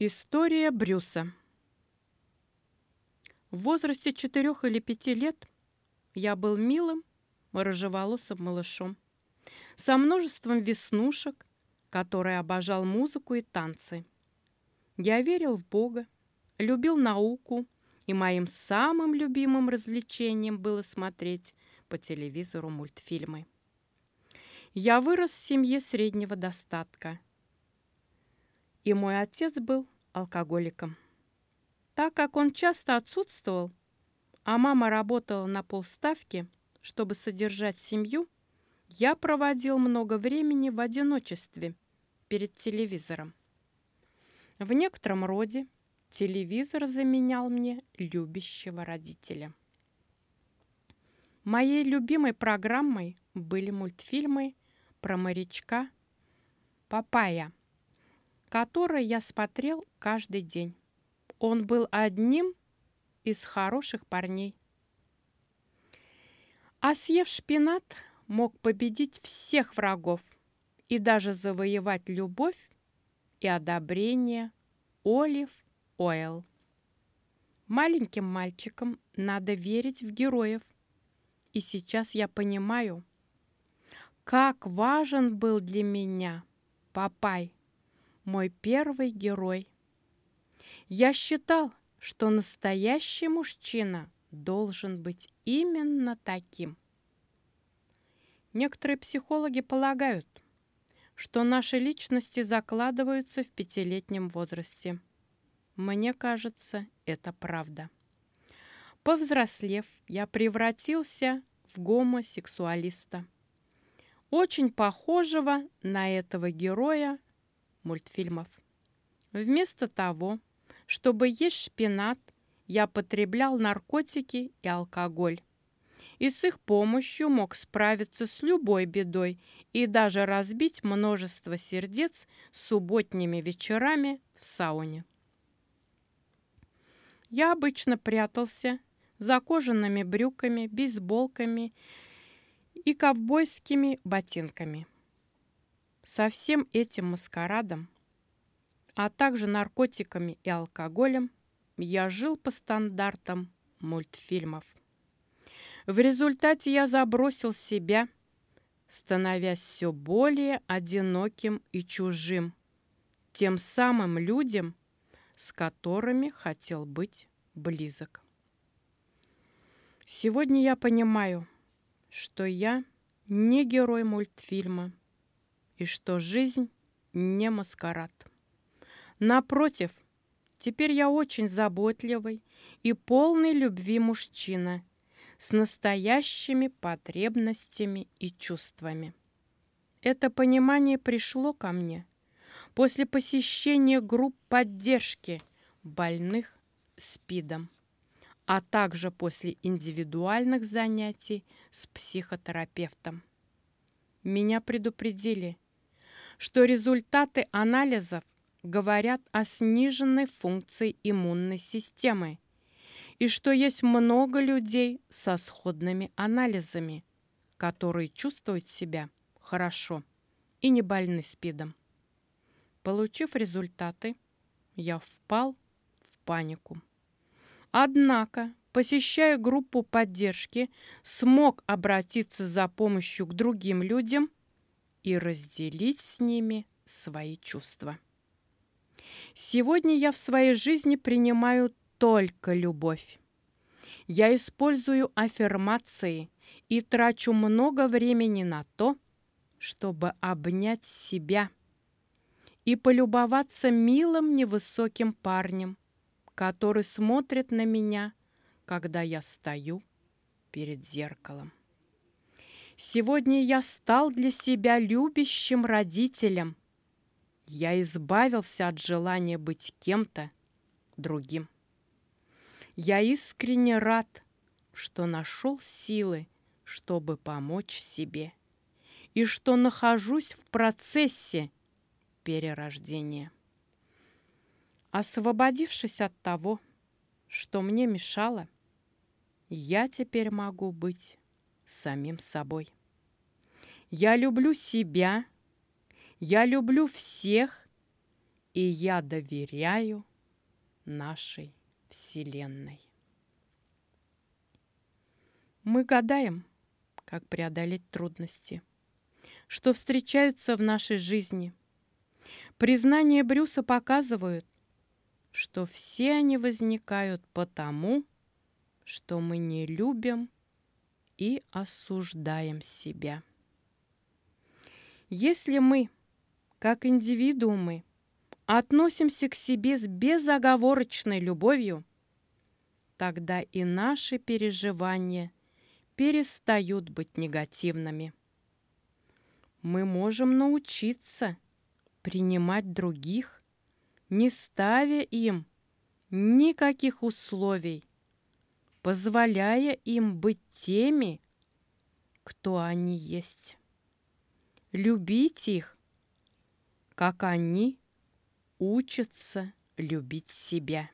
История Брюса В возрасте четырех или пяти лет я был милым, рыжеволосым малышом со множеством веснушек, который обожал музыку и танцы. Я верил в Бога, любил науку, и моим самым любимым развлечением было смотреть по телевизору мультфильмы. Я вырос в семье среднего достатка, и мой отец был алкоголиком. Так как он часто отсутствовал, а мама работала на полставки, чтобы содержать семью, я проводил много времени в одиночестве перед телевизором. В некотором роде телевизор заменял мне любящего родителя. Моей любимой программой были мультфильмы про морячка Папая, которые я смотрел каждый день. Он был одним из хороших парней. А съев шпинат, мог победить всех врагов и даже завоевать любовь и одобрение Олив Ойл. Маленьким мальчикам надо верить в героев. И сейчас я понимаю, как важен был для меня Папай, мой первый герой. Я считал, что настоящий мужчина должен быть именно таким. Некоторые психологи полагают, что наши личности закладываются в пятилетнем возрасте. Мне кажется, это правда. Повзрослев, я превратился в гомосексуалиста. Очень похожего на этого героя мультфильмов. Вместо того, чтобы есть шпинат, я потреблял наркотики и алкоголь и с их помощью мог справиться с любой бедой и даже разбить множество сердец субботними вечерами в сауне. Я обычно прятался за кожаными брюками, бейсболками и ковбойскими ботинками. Со всем этим маскарадом, а также наркотиками и алкоголем, я жил по стандартам мультфильмов. В результате я забросил себя, становясь все более одиноким и чужим, тем самым людям, с которыми хотел быть близок. Сегодня я понимаю, что я не герой мультфильма и что жизнь не маскарад. Напротив, теперь я очень заботливый и полный любви мужчина – с настоящими потребностями и чувствами. Это понимание пришло ко мне после посещения групп поддержки больных СПИДом, а также после индивидуальных занятий с психотерапевтом. Меня предупредили, что результаты анализов говорят о сниженной функции иммунной системы и что есть много людей со сходными анализами, которые чувствуют себя хорошо и не больны СПИДом. Получив результаты, я впал в панику. Однако, посещая группу поддержки, смог обратиться за помощью к другим людям и разделить с ними свои чувства. Сегодня я в своей жизни принимаю только любовь. Я использую аффирмации и трачу много времени на то, чтобы обнять себя и полюбоваться милым невысоким парнем, который смотрит на меня, когда я стою перед зеркалом. Сегодня я стал для себя любящим родителем. Я избавился от желания быть кем-то другим. Я искренне рад, что нашел силы, чтобы помочь себе, и что нахожусь в процессе перерождения. Освободившись от того, что мне мешало, я теперь могу быть самим собой. Я люблю себя, я люблю всех и я доверяю нашей Вселенной. Мы гадаем, как преодолеть трудности, что встречаются в нашей жизни. Признания Брюса показывают, что все они возникают потому, что мы не любим и осуждаем себя. Если мы, как индивидуумы, относимся к себе с безоговорочной любовью, тогда и наши переживания перестают быть негативными. Мы можем научиться принимать других, не ставя им никаких условий, позволяя им быть теми, кто они есть. Любить их, как они учатся любить себя.